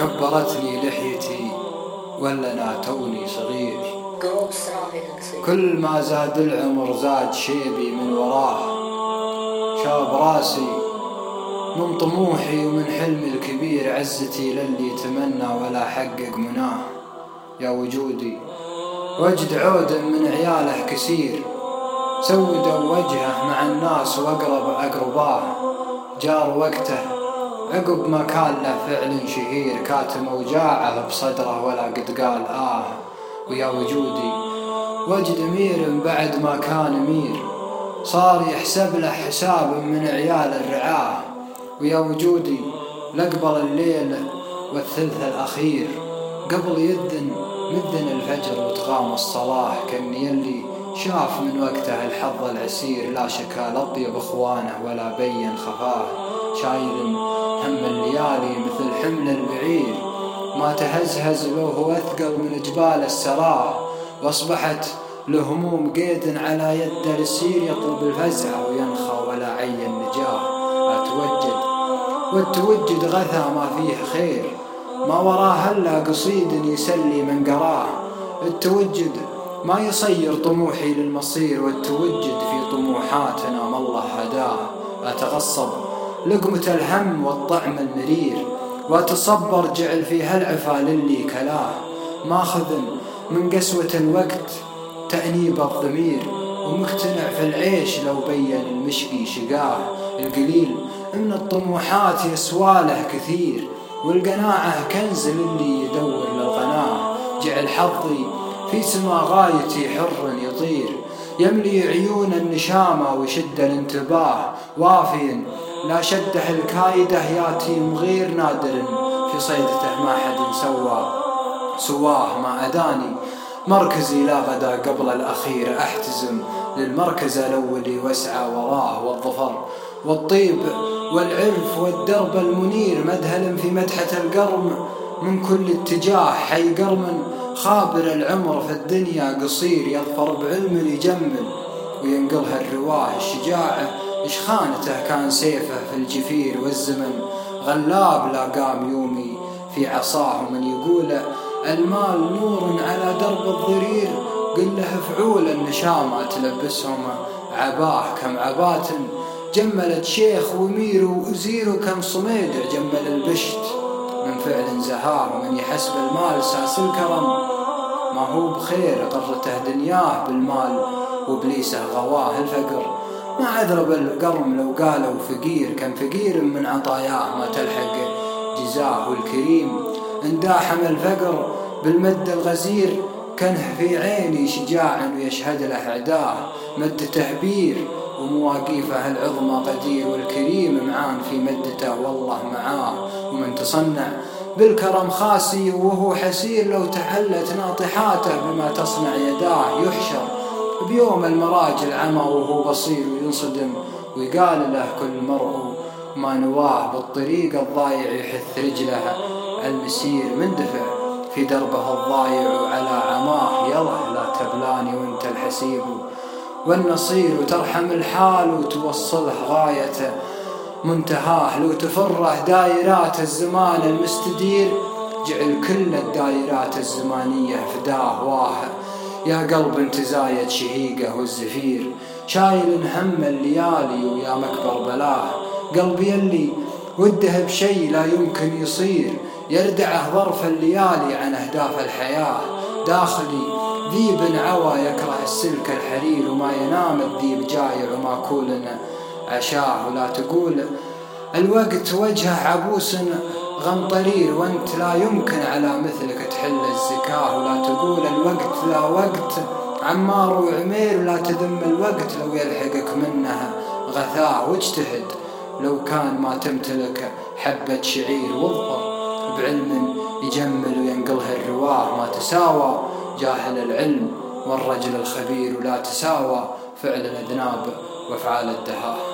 كبرتني لحيتي ولا أنا توني صغير. كل ما زاد العمر زاد شيبي من وراه. شاب راسي من طموحي ومن حلمي الكبير عزتي للي تمنى ولا حقق مناه. يا وجودي وجد عود من عياله كثير. سودوا وجهه مع الناس وأقرب أقرباه. جار وقته عقب ما كان له فعل شهير كاتم اوجاعه بصدره ولا قد قال آه ويا وجودي. وجد مير بعد ما كان مير صار يحسب له حساب من عيال الرعاة. ويا وجودي لقبل الليل والثلث الأخير. قبل يدن مدن الفجر وتغام الصلاح كان يلي شاف من وقته الحظ العسير. لا شكا لطيب إخوانه ولا بين خفاه. شايل هم الليالي مثل حمل البعير. ما تهزهز له هو أثقل من جبال السراه وأصبحت لهموم قيد على يد السير يطلب الفزع وينخى ولا عي النجاة. أتوجد والتوجد غثى ما فيه خير. ما وراه إلا قصيد يسلي من قراه التوجد ما يصير طموحي للمصير والتوجد في طموحاتنا ما الله هداه. أتغصب لقمة الهم والطعم المرير. وأتصبر جعل فيها العفا للي كلاه ماخذ من قسوة الوقت تأنيب الضمير. ومقتنع في العيش لو بين المشقي شقاه القليل من الطموحات يسواله كثير. والقناعة كنز للي يدور للغناه جعل حظي في سما غايتي حر يطير. يملي عيون النشامة ويشد الانتباه. وافي لا شده الكايدة ياتي مغير نادر. في صيدته ما حد سوى سواه ما أداني مركزي لا غدا قبل الأخير أحتزم. للمركز الأولي واسعى وراه والظفر والطيب والعرف والدرب المنير. مدهل في مدحة القرم من كل اتجاه حي قرم. خابر العمر في الدنيا قصير يظفر بعلم يجمل وينقلها الرواه الشجاعة إش خانته كان سيفه في الجفير والزمن؟ غلاب لا قام يومي في عصاه. ومن يقول المال نور على درب الضرير قل له فعول النشامة تلبسهم عباه. كم عبات جملت شيخ ومير وأزير كم صميدع جمل البشت. من فعل زهار ومن يحسب المال ساس الكرم. ما هو بخير قرته دنياه بالمال وإبليسه غواه الفقر. ما عذر بالقرم لو قالوا فقير كم فقير من عطاياه ما تلحق جزاه الكريم. انداحم الفقر بالمد الغزير كنه في عيني شجاع ويشهد له اعداه مد تهبير ومواقيفه العظمى قدير والكريم معان في مدته والله معاه. ومن تصنع بالكرم خاسي وهو حسير لو تحلت ناطحاته بما تصنع يداه يحشر بيوم المراج العمى وهو بصير وينصدم ويقال له كل مرء ما نواه بالطريق الضايع يحث رجله. المسير مندفع في دربه الضايع على عماه. يلا لا تبلاني وانت الحسيب. والنصير وترحم الحال وتوصله غايته. منتهاه لو تفره دايرات الزمان المستدير. جعل كل الدايرات الزمانية فداه واه. يا قلب انت زايد شهيقة والزفير شايل هم الليالي ويا مكبر بلاه. قلبي اللي وده بشي لا يمكن يصير يردعه ظرف الليالي عن أهداف الحياة. داخلي ذيب عوى يكره السلك الحرير وما ينام الذيب جايع وماكول عشاه. ولا تقول الوقت وجهه عبوس غمطرير وانت لا يمكن على مثلك تحل الزكاة ولا تقول الوقت لا وقت. عمار وعمير ولا تذم الوقت لو يلحقك منها غثاه واجتهد. لو كان ما تمتلك حبة شعير واظفر بعلم يجمل وينقلها الرواه ما تساوى. جاهل العلم والرجل الخبير ولا تساوى. فعل الأذناب وأفعال الدهاء.